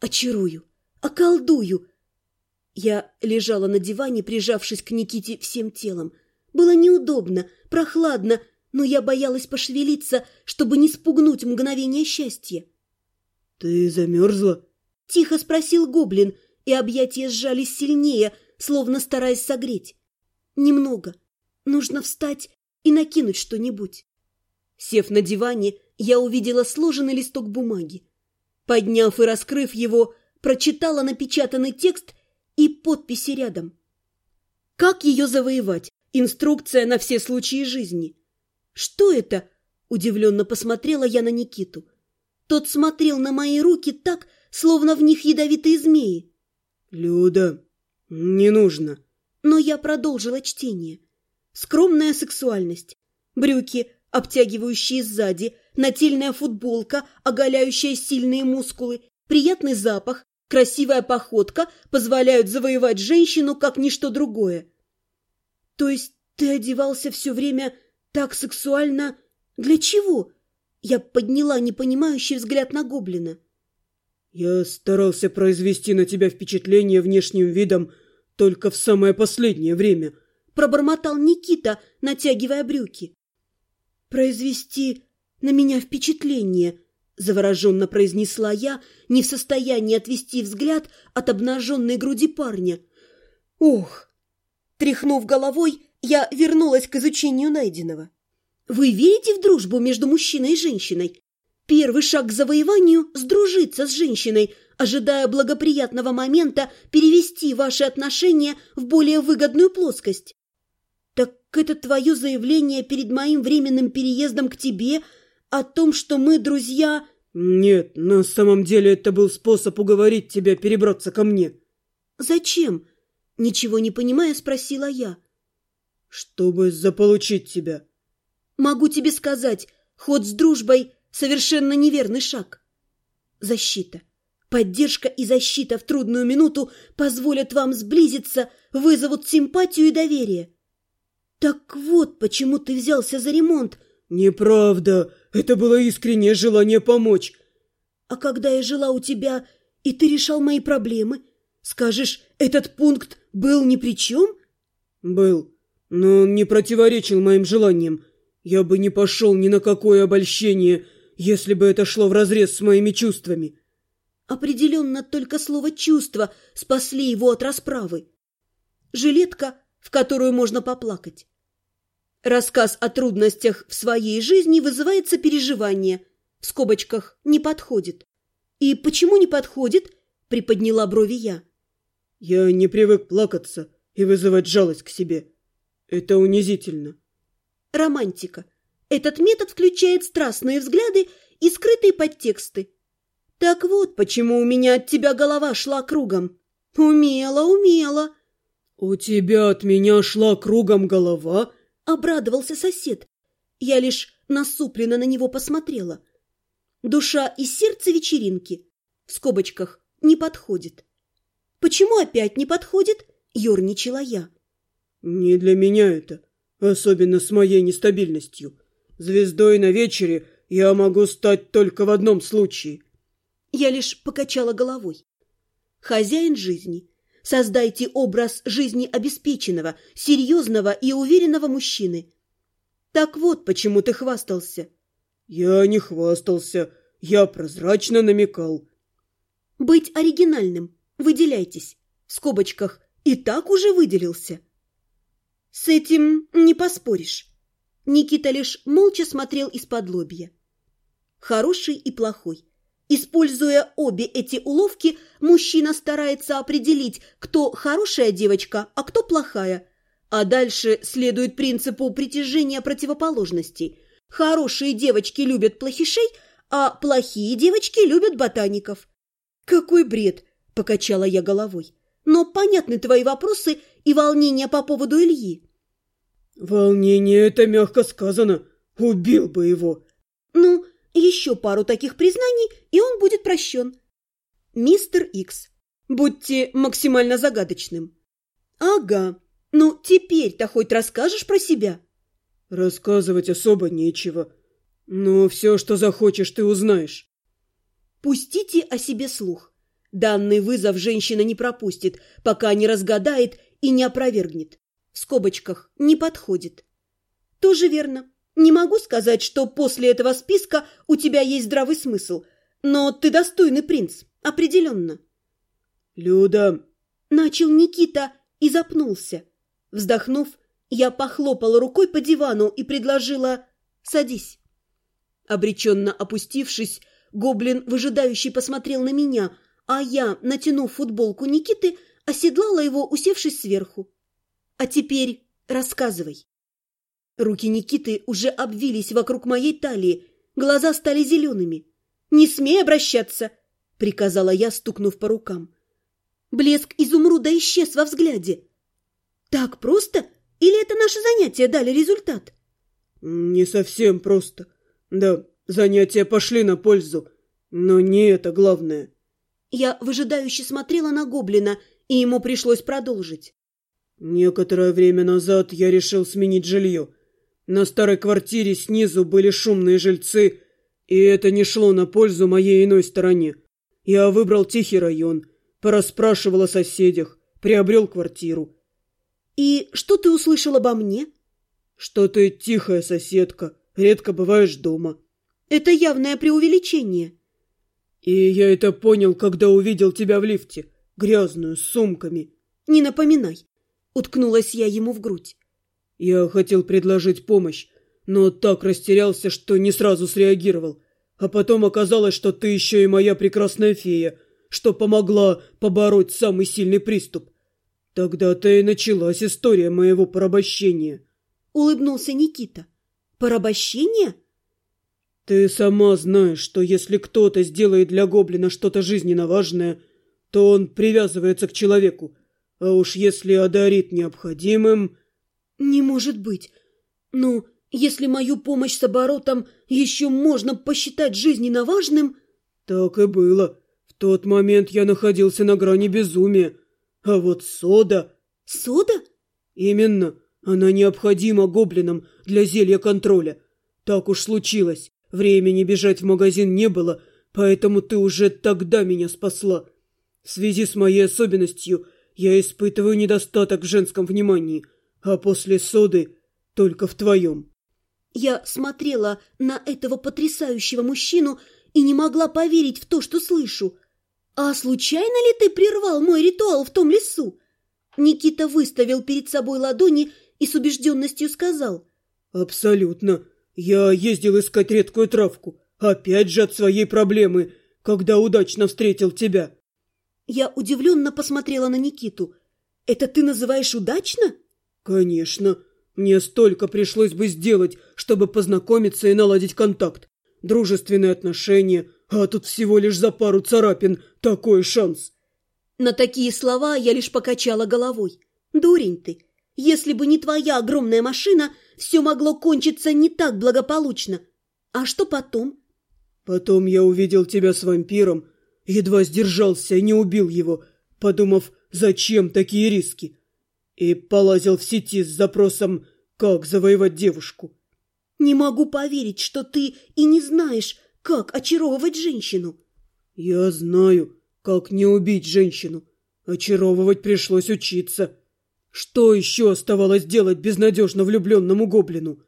Очарую, околдую. Я лежала на диване, прижавшись к Никите всем телом. Было неудобно, прохладно, но я боялась пошевелиться, чтобы не спугнуть мгновение счастья. «Ты замерзла?» — тихо спросил гоблин, и объятия сжались сильнее, словно стараясь согреть. «Немного. Нужно встать и накинуть что-нибудь». Сев на диване, я увидела сложенный листок бумаги. Подняв и раскрыв его, прочитала напечатанный текст и подписи рядом. Как ее завоевать? Инструкция на все случаи жизни. Что это? Удивленно посмотрела я на Никиту. Тот смотрел на мои руки так, словно в них ядовитые змеи. «Люда, не нужно». Но я продолжила чтение. Скромная сексуальность. Брюки, обтягивающие сзади, нательная футболка, оголяющая сильные мускулы, приятный запах, красивая походка позволяют завоевать женщину, как ничто другое. То есть ты одевался все время так сексуально? Для чего? Я подняла непонимающий взгляд на гоблина. Я старался произвести на тебя впечатление внешним видом только в самое последнее время. Пробормотал Никита, натягивая брюки. Произвести на меня впечатление, завороженно произнесла я, не в состоянии отвести взгляд от обнаженной груди парня. Ох! Тряхнув головой, я вернулась к изучению найденного. Вы верите в дружбу между мужчиной и женщиной? Первый шаг к завоеванию – сдружиться с женщиной, ожидая благоприятного момента перевести ваши отношения в более выгодную плоскость. Так это твое заявление перед моим временным переездом к тебе о том, что мы друзья... Нет, на самом деле это был способ уговорить тебя перебраться ко мне. Зачем? Ничего не понимая, спросила я. Чтобы заполучить тебя. Могу тебе сказать, ход с дружбой – совершенно неверный шаг. Защита. Поддержка и защита в трудную минуту позволят вам сблизиться, вызовут симпатию и доверие. Так вот, почему ты взялся за ремонт. Неправда. Это было искреннее желание помочь. А когда я жила у тебя, и ты решал мои проблемы, скажешь, этот пункт был ни при чем? Был, но он не противоречил моим желаниям. Я бы не пошел ни на какое обольщение, если бы это шло вразрез с моими чувствами. Определенно только слово «чувство» спасли его от расправы. Жилетка, в которую можно поплакать. Рассказ о трудностях в своей жизни вызывает сопереживание. В скобочках «не подходит». «И почему не подходит?» – приподняла брови я. «Я не привык плакаться и вызывать жалость к себе. Это унизительно». Романтика. Этот метод включает страстные взгляды и скрытые подтексты. Так вот, почему у меня от тебя голова шла кругом. Умела, умела. У тебя от меня шла кругом голова? Обрадовался сосед. Я лишь насупленно на него посмотрела. Душа и сердце вечеринки. В скобочках не подходит. Почему опять не подходит? Ёрничала я. Не для меня это. Особенно с моей нестабильностью. Звездой на вечере я могу стать только в одном случае. Я лишь покачала головой. Хозяин жизни. Создайте образ жизни обеспеченного, серьезного и уверенного мужчины. Так вот, почему ты хвастался. Я не хвастался. Я прозрачно намекал. Быть оригинальным. Выделяйтесь. В скобочках. И так уже выделился. С этим не поспоришь. Никита лишь молча смотрел из-под лобья. Хороший и плохой. Используя обе эти уловки, мужчина старается определить, кто хорошая девочка, а кто плохая. А дальше следует принципу притяжения противоположностей. Хорошие девочки любят плохишей, а плохие девочки любят ботаников. «Какой бред!» – покачала я головой. «Но понятны твои вопросы и волнения по поводу Ильи». «Волнение — это мягко сказано. Убил бы его». «Ну, еще пару таких признаний, и он будет прощен». «Мистер Икс, будьте максимально загадочным». «Ага. Ну, теперь-то хоть расскажешь про себя?» «Рассказывать особо нечего. Но все, что захочешь, ты узнаешь». Пустите о себе слух. Данный вызов женщина не пропустит, пока не разгадает и не опровергнет. В скобочках «не подходит». Тоже верно. Не могу сказать, что после этого списка у тебя есть здравый смысл, но ты достойный принц, определенно. «Люда!» – начал Никита и запнулся. Вздохнув, я похлопала рукой по дивану и предложила «садись». Обреченно опустившись, гоблин выжидающий посмотрел на меня, а я, натянув футболку Никиты, оседлала его, усевшись сверху. «А теперь рассказывай». Руки Никиты уже обвились вокруг моей талии, глаза стали зелеными. «Не смей обращаться!» — приказала я, стукнув по рукам. Блеск изумруда исчез во взгляде. «Так просто? Или это наши занятия дали результат?» «Не совсем просто. Да, занятия пошли на пользу, но не это главное». Я выжидающе смотрела на гоблина, и ему пришлось продолжить. «Некоторое время назад я решил сменить жилье. На старой квартире снизу были шумные жильцы, и это не шло на пользу моей иной стороне. Я выбрал тихий район, порасспрашивал о соседях, приобрел квартиру. «И что ты услышал обо мне?» «Что ты тихая соседка, редко бываешь дома». «Это явное преувеличение». «И я это понял, когда увидел тебя в лифте, грязную, с сумками». «Не напоминай», — уткнулась я ему в грудь. Я хотел предложить помощь, но так растерялся, что не сразу среагировал. А потом оказалось, что ты еще и моя прекрасная фея, что помогла побороть самый сильный приступ. Тогда-то и началась история моего порабощения. Улыбнулся Никита. Порабощение? Ты сама знаешь, что если кто-то сделает для гоблина что-то жизненно важное, то он привязывается к человеку. А уж если одарит необходимым... «Не может быть! Ну, если мою помощь с оборотом еще можно посчитать жизненно важным...» «Так и было. В тот момент я находился на грани безумия. А вот сода...» «Сода?» «Именно. Она необходима гоблинам для зелья контроля. Так уж случилось. Времени бежать в магазин не было, поэтому ты уже тогда меня спасла. В связи с моей особенностью я испытываю недостаток в женском внимании» а после соды только в твоем. Я смотрела на этого потрясающего мужчину и не могла поверить в то, что слышу. «А случайно ли ты прервал мой ритуал в том лесу?» Никита выставил перед собой ладони и с убежденностью сказал. «Абсолютно. Я ездил искать редкую травку. Опять же от своей проблемы, когда удачно встретил тебя». Я удивленно посмотрела на Никиту. «Это ты называешь удачно?» «Конечно. Мне столько пришлось бы сделать, чтобы познакомиться и наладить контакт. Дружественные отношения, а тут всего лишь за пару царапин такой шанс». На такие слова я лишь покачала головой. «Дурень ты! Если бы не твоя огромная машина, все могло кончиться не так благополучно. А что потом?» «Потом я увидел тебя с вампиром, едва сдержался и не убил его, подумав, зачем такие риски и полазил в сети с запросом «Как завоевать девушку?». «Не могу поверить, что ты и не знаешь, как очаровывать женщину». «Я знаю, как не убить женщину. Очаровывать пришлось учиться. Что еще оставалось делать безнадежно влюбленному гоблину?»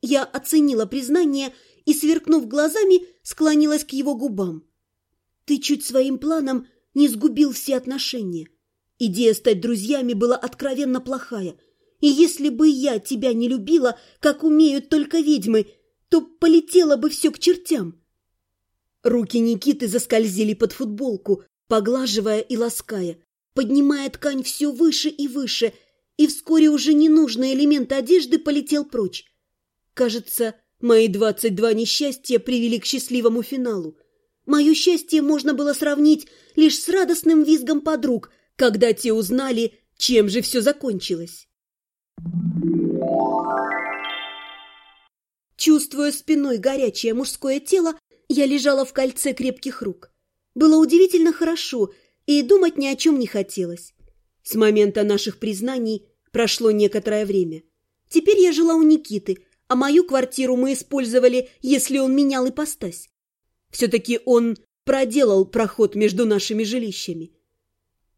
Я оценила признание и, сверкнув глазами, склонилась к его губам. «Ты чуть своим планом не сгубил все отношения». Идея стать друзьями была откровенно плохая. И если бы я тебя не любила, как умеют только ведьмы, то полетело бы все к чертям. Руки Никиты заскользили под футболку, поглаживая и лаская, поднимая ткань все выше и выше, и вскоре уже ненужный элемент одежды полетел прочь. Кажется, мои двадцать два несчастья привели к счастливому финалу. Мое счастье можно было сравнить лишь с радостным визгом подруг – когда те узнали, чем же все закончилось. Чувствуя спиной горячее мужское тело, я лежала в кольце крепких рук. Было удивительно хорошо, и думать ни о чем не хотелось. С момента наших признаний прошло некоторое время. Теперь я жила у Никиты, а мою квартиру мы использовали, если он менял ипостась. Все-таки он проделал проход между нашими жилищами.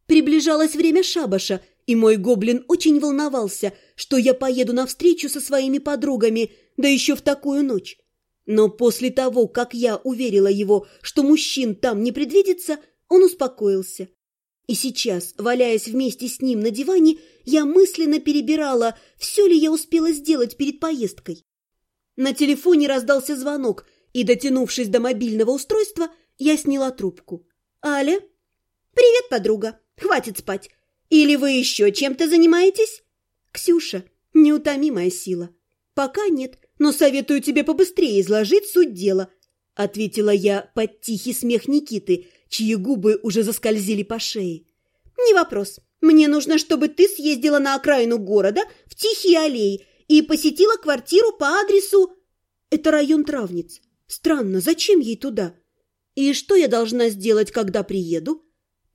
Приближалось время шабаша, и мой гоблин очень волновался, что я поеду навстречу со своими подругами, да еще в такую ночь. Но после того, как я уверила его, что мужчин там не предвидится, он успокоился. И сейчас, валяясь вместе с ним на диване, я мысленно перебирала, все ли я успела сделать перед поездкой. На телефоне раздался звонок, и, дотянувшись до мобильного устройства, я сняла трубку. «Аля?» «Привет, подруга. Хватит спать. Или вы еще чем-то занимаетесь?» «Ксюша, неутомимая сила». «Пока нет, но советую тебе побыстрее изложить суть дела», ответила я под тихий смех Никиты, чьи губы уже заскользили по шее. «Не вопрос. Мне нужно, чтобы ты съездила на окраину города, в Тихие аллеи, и посетила квартиру по адресу...» «Это район Травниц. Странно, зачем ей туда? И что я должна сделать, когда приеду?»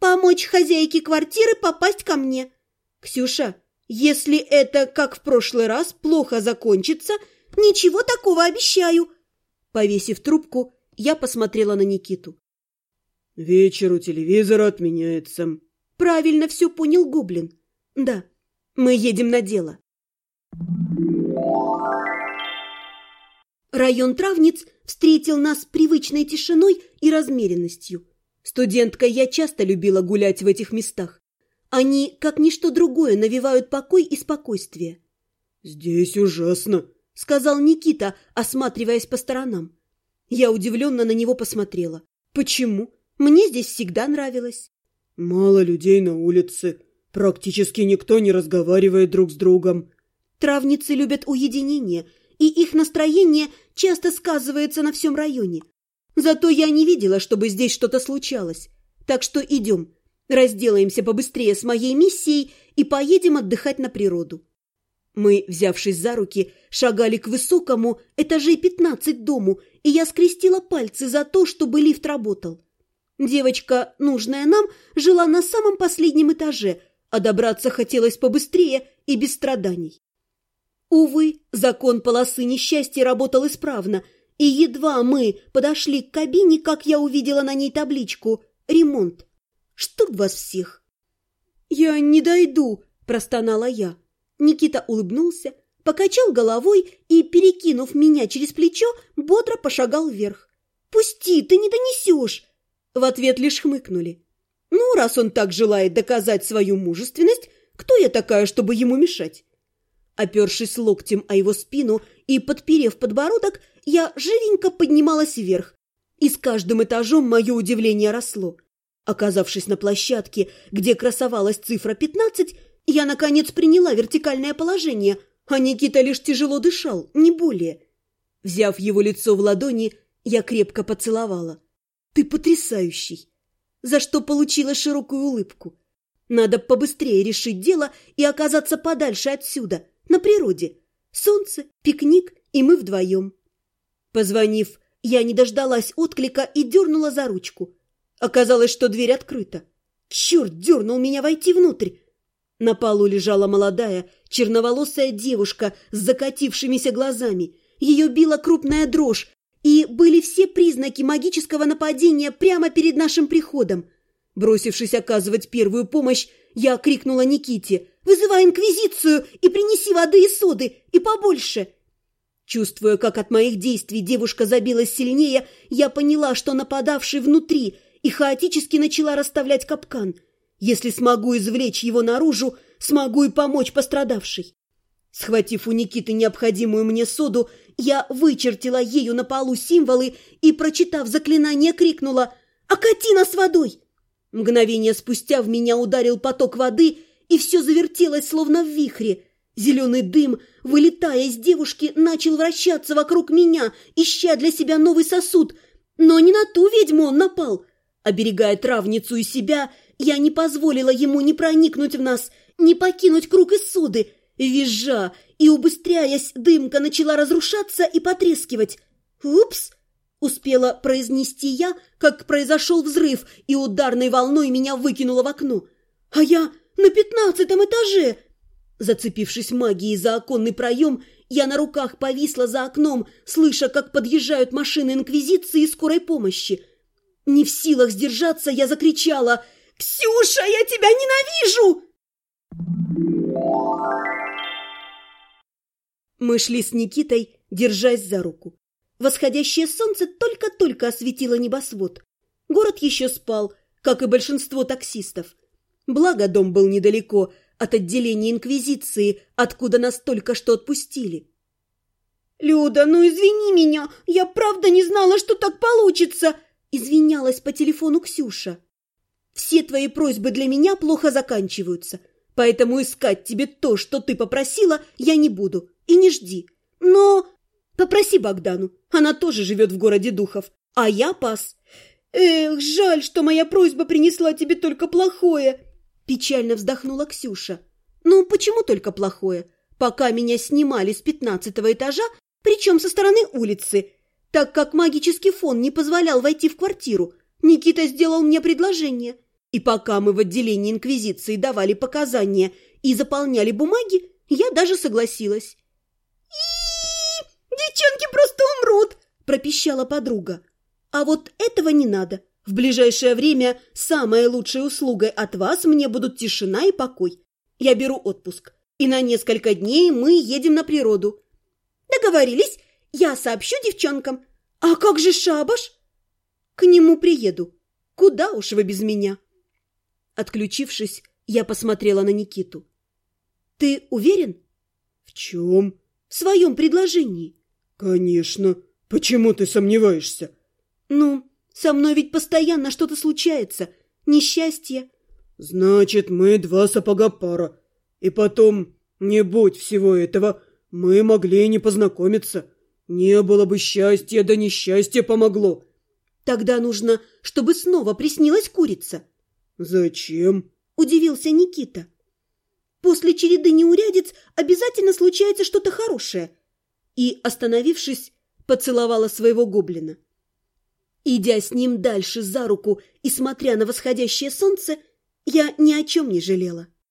«Помочь хозяйке квартиры попасть ко мне». «Ксюша, если это, как в прошлый раз, плохо закончится, ничего такого обещаю». Повесив трубку, я посмотрела на Никиту. «Вечер у телевизора отменяется». «Правильно все понял Гоблин. Да, мы едем на дело». Район Травниц встретил нас привычной тишиной и размеренностью. Студенткой я часто любила гулять в этих местах. Они, как ничто другое, навевают покой и спокойствие. «Здесь ужасно», — сказал Никита, осматриваясь по сторонам. Я удивленно на него посмотрела. «Почему? Мне здесь всегда нравилось». «Мало людей на улице. Практически никто не разговаривает друг с другом». Травницы любят уединение, и их настроение часто сказывается на всем районе. Зато я не видела, чтобы здесь что-то случалось. Так что идем, разделаемся побыстрее с моей миссией и поедем отдыхать на природу. Мы, взявшись за руки, шагали к высокому, этажей пятнадцать дому, и я скрестила пальцы за то, чтобы лифт работал. Девочка, нужная нам, жила на самом последнем этаже, а добраться хотелось побыстрее и без страданий. Увы, закон полосы несчастья работал исправно, и едва мы подошли к кабине, как я увидела на ней табличку «Ремонт». Чтоб вас всех! «Я не дойду», – простонала я. Никита улыбнулся, покачал головой и, перекинув меня через плечо, бодро пошагал вверх. «Пусти, ты не донесешь!» В ответ лишь хмыкнули. «Ну, раз он так желает доказать свою мужественность, кто я такая, чтобы ему мешать?» Опершись локтем о его спину и подперев подбородок, я живенько поднималась вверх, и с каждым этажом мое удивление росло. Оказавшись на площадке, где красовалась цифра пятнадцать, я, наконец, приняла вертикальное положение, а Никита лишь тяжело дышал, не более. Взяв его лицо в ладони, я крепко поцеловала. «Ты потрясающий!» За что получила широкую улыбку. Надо побыстрее решить дело и оказаться подальше отсюда, на природе. Солнце, пикник, и мы вдвоем. Позвонив, я не дождалась отклика и дернула за ручку. Оказалось, что дверь открыта. Черт дернул меня войти внутрь. На полу лежала молодая, черноволосая девушка с закатившимися глазами. Ее била крупная дрожь, и были все признаки магического нападения прямо перед нашим приходом. Бросившись оказывать первую помощь, я крикнула Никите «Вызывай инквизицию и принеси воды и соды, и побольше!» Чувствуя, как от моих действий девушка забилась сильнее, я поняла, что нападавший внутри, и хаотически начала расставлять капкан. Если смогу извлечь его наружу, смогу и помочь пострадавшей. Схватив у Никиты необходимую мне соду, я вычертила ею на полу символы и, прочитав заклинание, крикнула «Окати нас водой!». Мгновение спустя в меня ударил поток воды, и все завертелось, словно в вихре. Зеленый дым, вылетая из девушки, начал вращаться вокруг меня, ища для себя новый сосуд. Но не на ту ведьму он напал. Оберегая травницу и себя, я не позволила ему ни проникнуть в нас, ни покинуть круг из соды. Визжа и убыстряясь, дымка начала разрушаться и потрескивать. «Упс!» – успела произнести я, как произошел взрыв, и ударной волной меня выкинуло в окно. «А я на пятнадцатом этаже!» Зацепившись магией за оконный проем, я на руках повисла за окном, слыша, как подъезжают машины Инквизиции и скорой помощи. Не в силах сдержаться, я закричала «Ксюша, я тебя ненавижу!» Мы шли с Никитой, держась за руку. Восходящее солнце только-только осветило небосвод. Город еще спал, как и большинство таксистов. Благо, дом был недалеко от отделения Инквизиции, откуда нас только что отпустили. «Люда, ну извини меня, я правда не знала, что так получится!» Извинялась по телефону Ксюша. «Все твои просьбы для меня плохо заканчиваются, поэтому искать тебе то, что ты попросила, я не буду, и не жди. Но попроси Богдану, она тоже живет в городе духов, а я пас. Эх, жаль, что моя просьба принесла тебе только плохое!» Печально вздохнула Ксюша. «Ну, почему только плохое? Пока меня снимали с пятнадцатого этажа, причем со стороны улицы, так как магический фон не позволял войти в квартиру, Никита сделал мне предложение. И пока мы в отделении Инквизиции давали показания и заполняли бумаги, я даже согласилась. Девчонки просто умрут!» – пропищала подруга. «А вот этого не надо. В ближайшее время самой лучшей услугой от вас мне будут тишина и покой. Я беру отпуск, и на несколько дней мы едем на природу. Договорились, я сообщу девчонкам. А как же шабаш? К нему приеду. Куда уж вы без меня? Отключившись, я посмотрела на Никиту. Ты уверен? В чем? В своем предложении. Конечно. Почему ты сомневаешься? Ну, со мной ведь постоянно что-то случается. Несчастье. Значит, мы два сапога пара. И потом, не будь всего этого, мы могли не познакомиться. Не было бы счастья, да несчастье помогло. Тогда нужно, чтобы снова приснилась курица. Зачем? Удивился Никита. После череды неурядиц обязательно случается что-то хорошее. И, остановившись, поцеловала своего гоблина. Идя с ним дальше за руку и смотря на восходящее солнце, я ни о чем не жалела.